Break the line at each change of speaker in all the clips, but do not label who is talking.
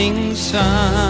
morning sun.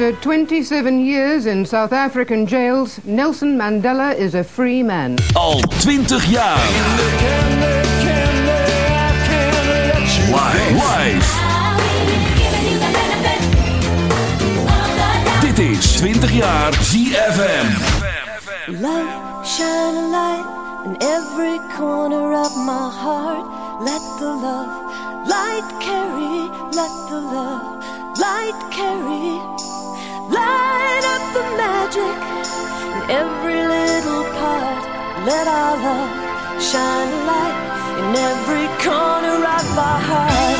After
27 years in South African jails, Nelson Mandela is a free man.
Al 20 jaar. Live. Live. Dit is 20 jaar ZFM.
Love, shine a light in every corner of my heart. Let the love light carry, let the love light carry. Light up the magic in every little part. Let our love shine a light in every corner of our hearts.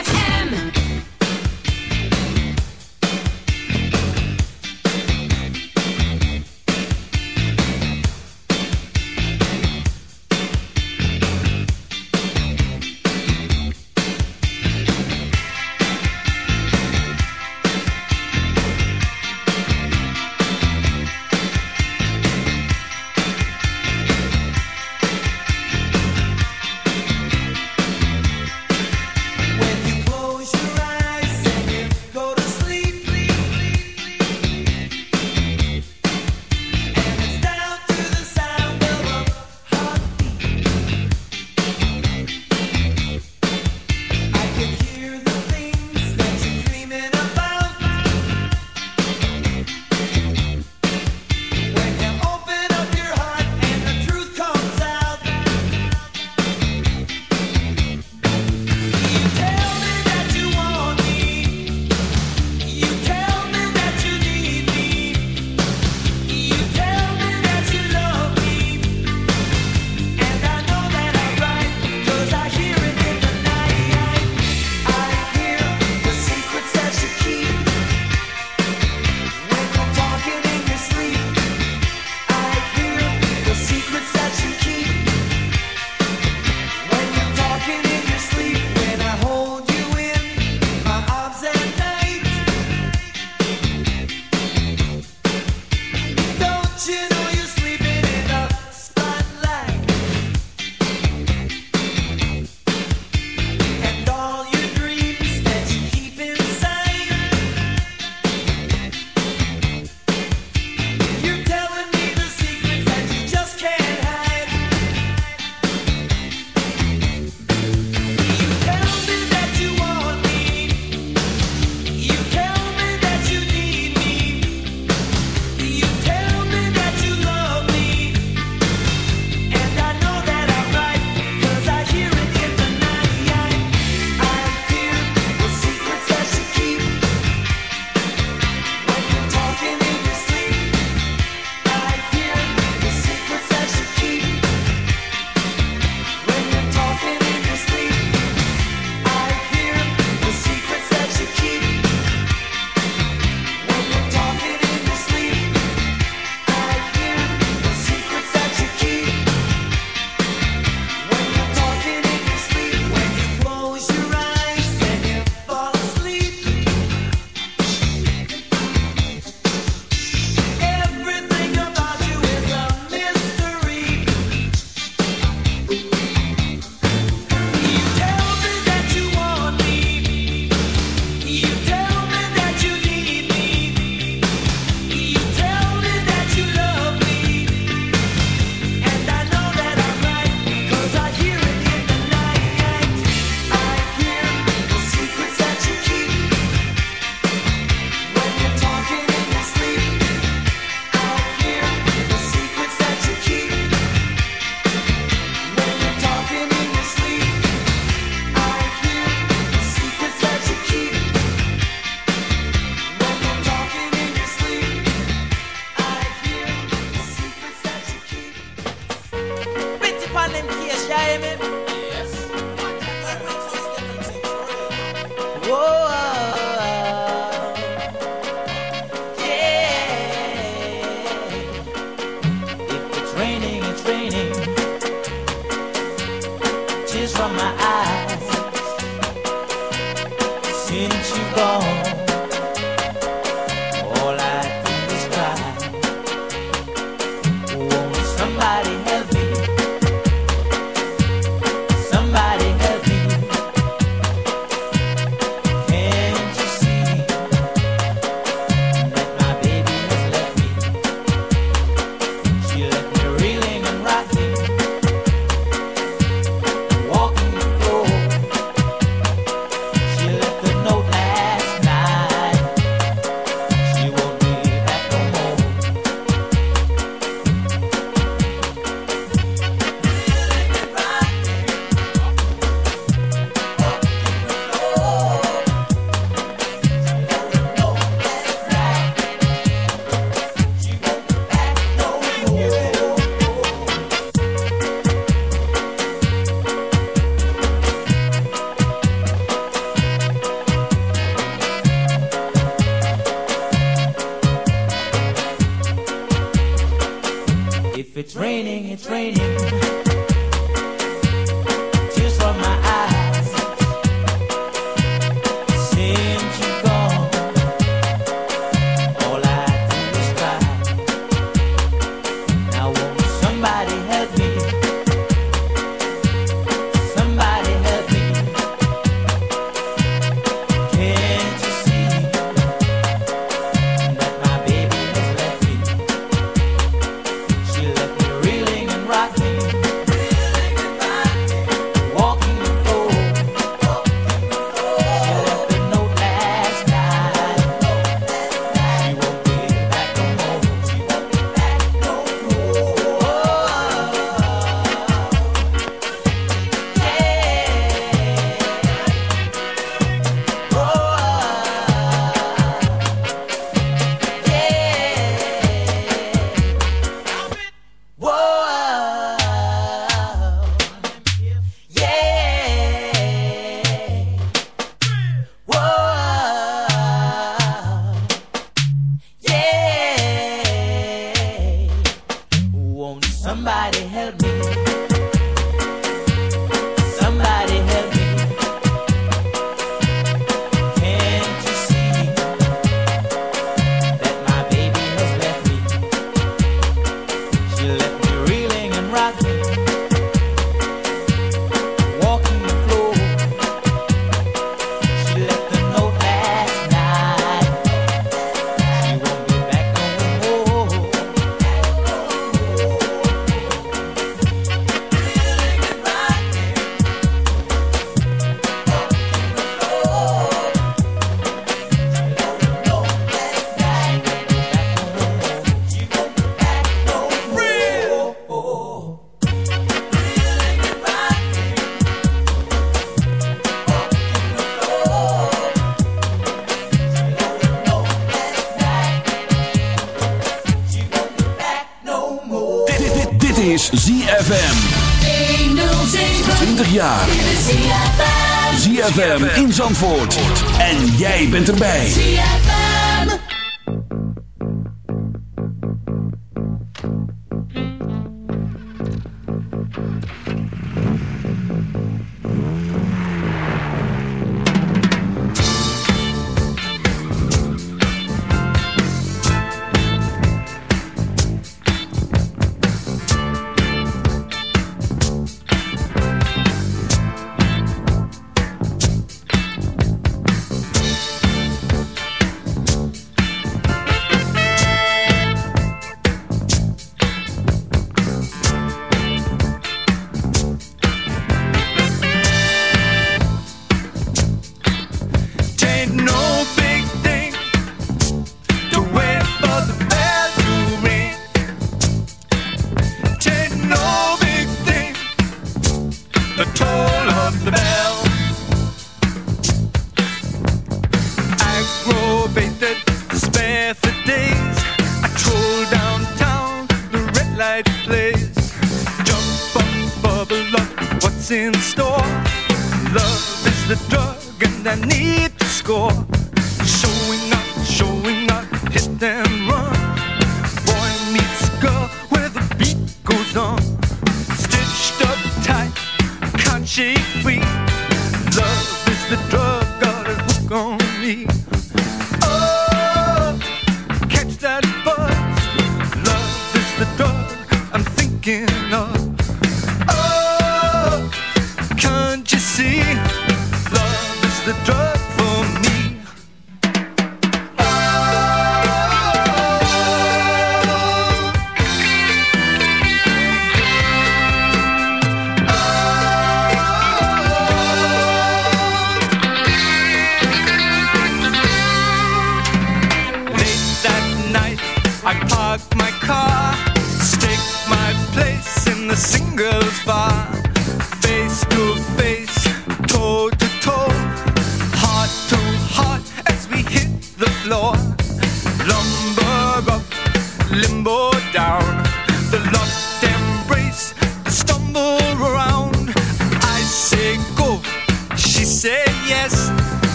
somebody help me?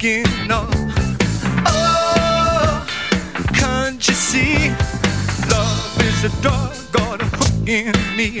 Thinking. Oh, can't you see? Love is
a dog got a hook in me.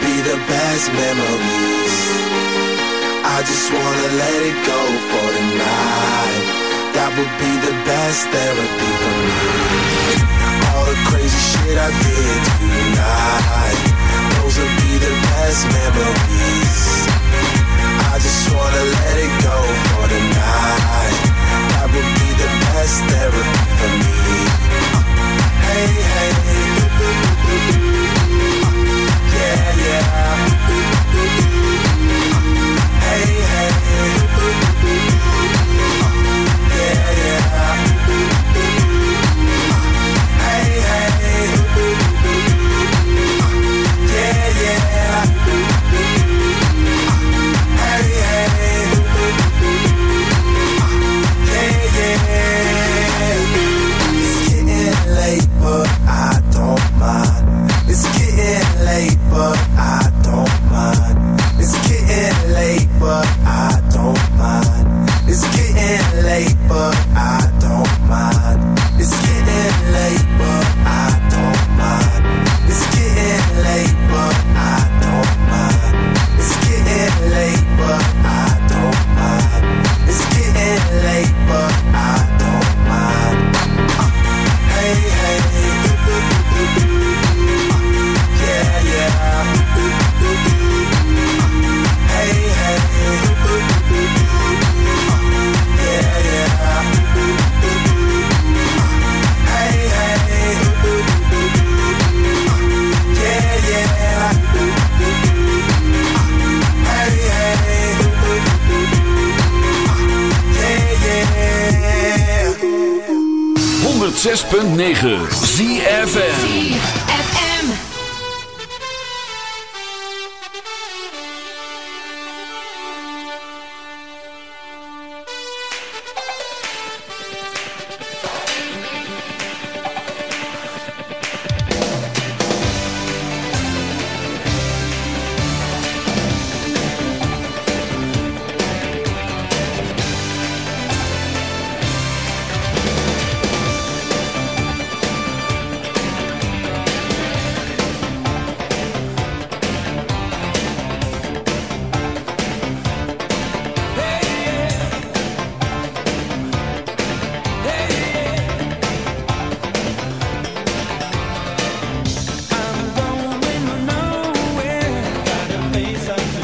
be the best memories. I just wanna let it go for the night. That would be the best therapy for me. All the crazy shit I did tonight, those will be the best memories. I just wanna let it go for the night. That would be the best therapy for me. Hey, hey,
reasons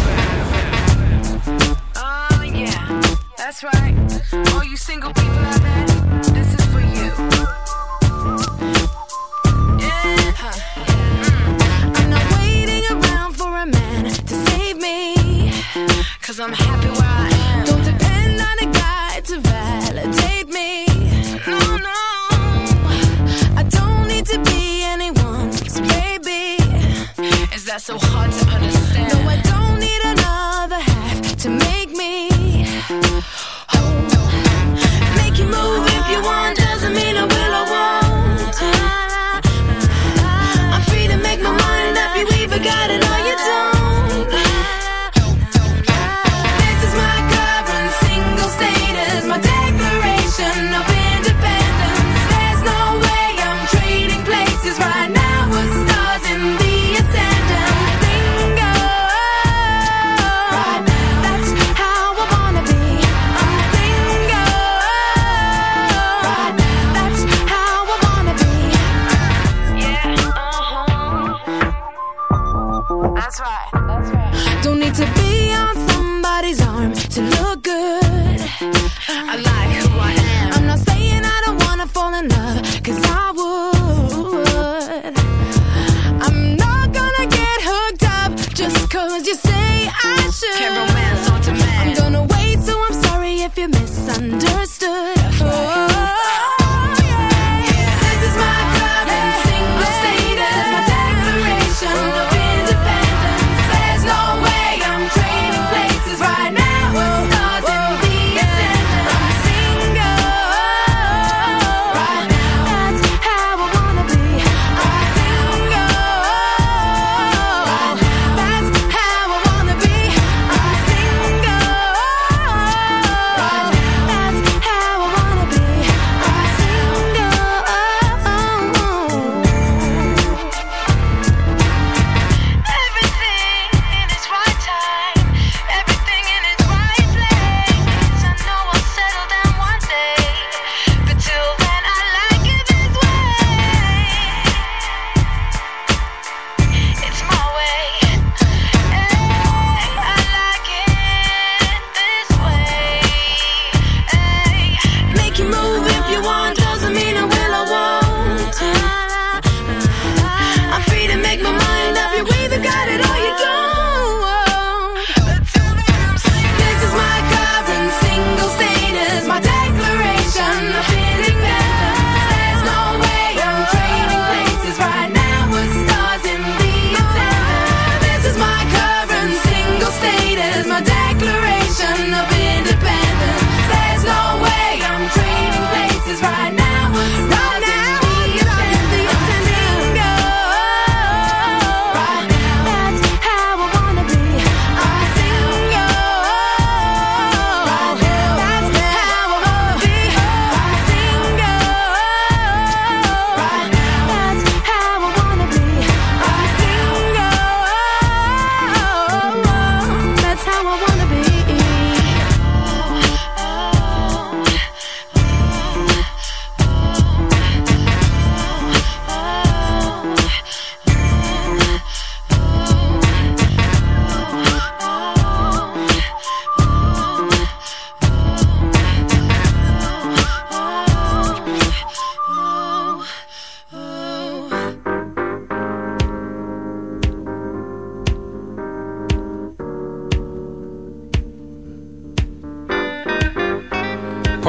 Cause I'm happy where I am. Don't depend on a guy to validate me. No, no. I don't need to be anyone's baby. Is that so hard to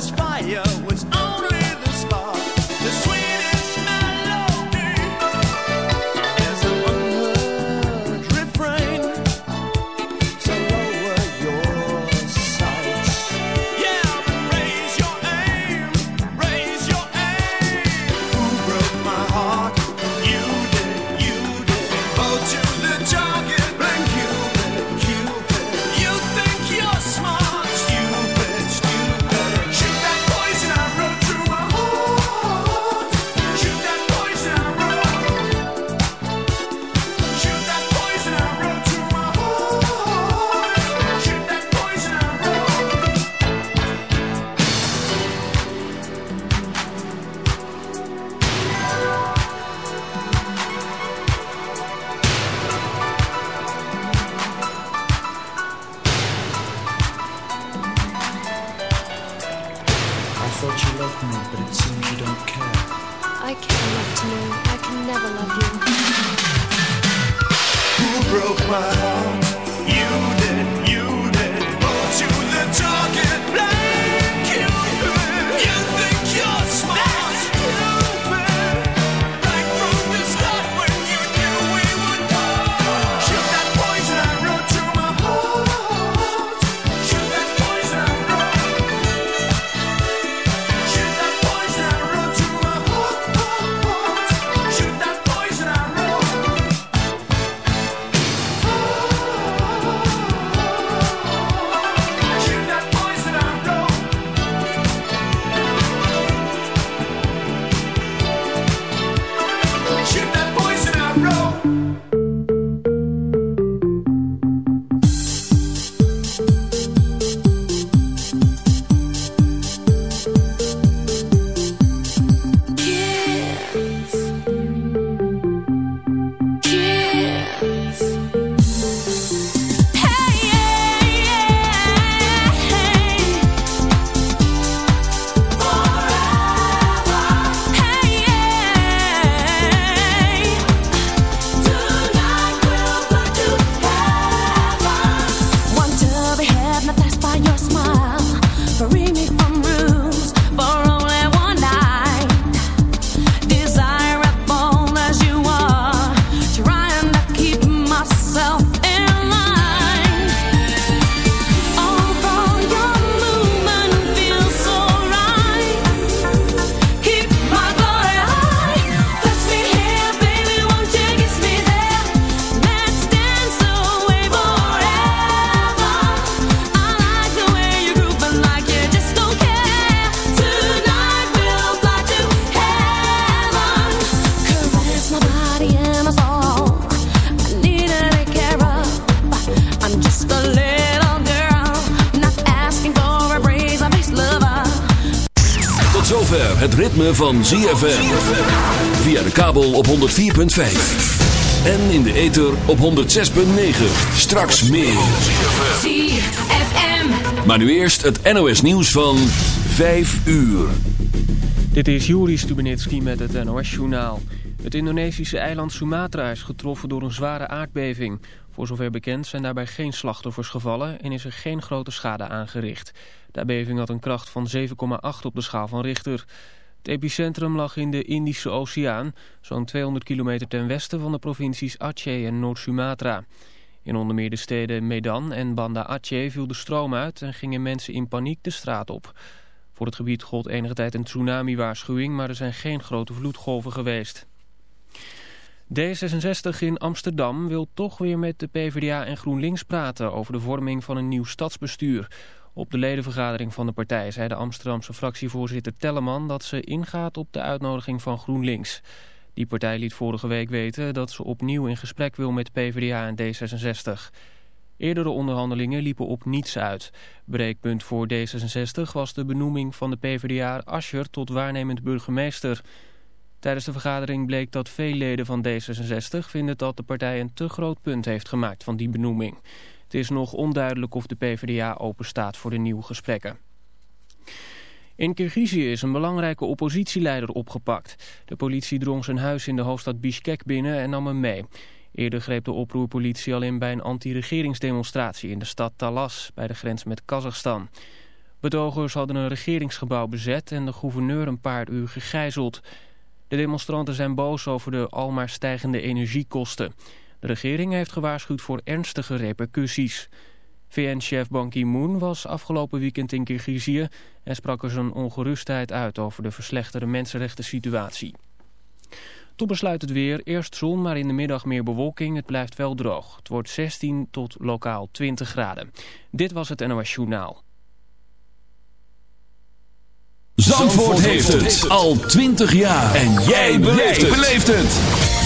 This fire. Van ZFM. Via de kabel op 104.5. En in de ether op 106.9. Straks meer.
ZFM.
Maar nu eerst het NOS nieuws van 5 uur.
Dit is Juri Stubenitski met het NOS-journaal. Het Indonesische eiland Sumatra is getroffen door een zware aardbeving. Voor zover bekend zijn daarbij geen slachtoffers gevallen en is er geen grote schade aangericht. De beving had een kracht van 7,8 op de schaal van Richter. Het epicentrum lag in de Indische Oceaan, zo'n 200 kilometer ten westen van de provincies Aceh en Noord-Sumatra. In onder meer de steden Medan en Banda Aceh viel de stroom uit en gingen mensen in paniek de straat op. Voor het gebied gold enige tijd een tsunami-waarschuwing, maar er zijn geen grote vloedgolven geweest. D66 in Amsterdam wil toch weer met de PvdA en GroenLinks praten over de vorming van een nieuw stadsbestuur. Op de ledenvergadering van de partij zei de Amsterdamse fractievoorzitter Telleman dat ze ingaat op de uitnodiging van GroenLinks. Die partij liet vorige week weten dat ze opnieuw in gesprek wil met PvdA en D66. Eerdere onderhandelingen liepen op niets uit. Breekpunt voor D66 was de benoeming van de PvdA Ascher tot waarnemend burgemeester. Tijdens de vergadering bleek dat veel leden van D66 vinden dat de partij een te groot punt heeft gemaakt van die benoeming. Het is nog onduidelijk of de PvdA openstaat voor de nieuwe gesprekken. In Kirgizië is een belangrijke oppositieleider opgepakt. De politie drong zijn huis in de hoofdstad Bishkek binnen en nam hem mee. Eerder greep de oproerpolitie al in bij een anti-regeringsdemonstratie in de stad Talas, bij de grens met Kazachstan. Betogers hadden een regeringsgebouw bezet en de gouverneur een paar uur gegijzeld. De demonstranten zijn boos over de almaar stijgende energiekosten. De regering heeft gewaarschuwd voor ernstige repercussies. VN-chef Ban Ki-moon was afgelopen weekend in Kirgizië... en sprak er zijn ongerustheid uit over de verslechterde mensenrechten situatie. Tot besluit het weer. Eerst zon, maar in de middag meer bewolking. Het blijft wel droog. Het wordt 16 tot lokaal 20 graden. Dit was het NOS Journaal.
Zandvoort heeft het al 20 jaar. En jij beleeft het.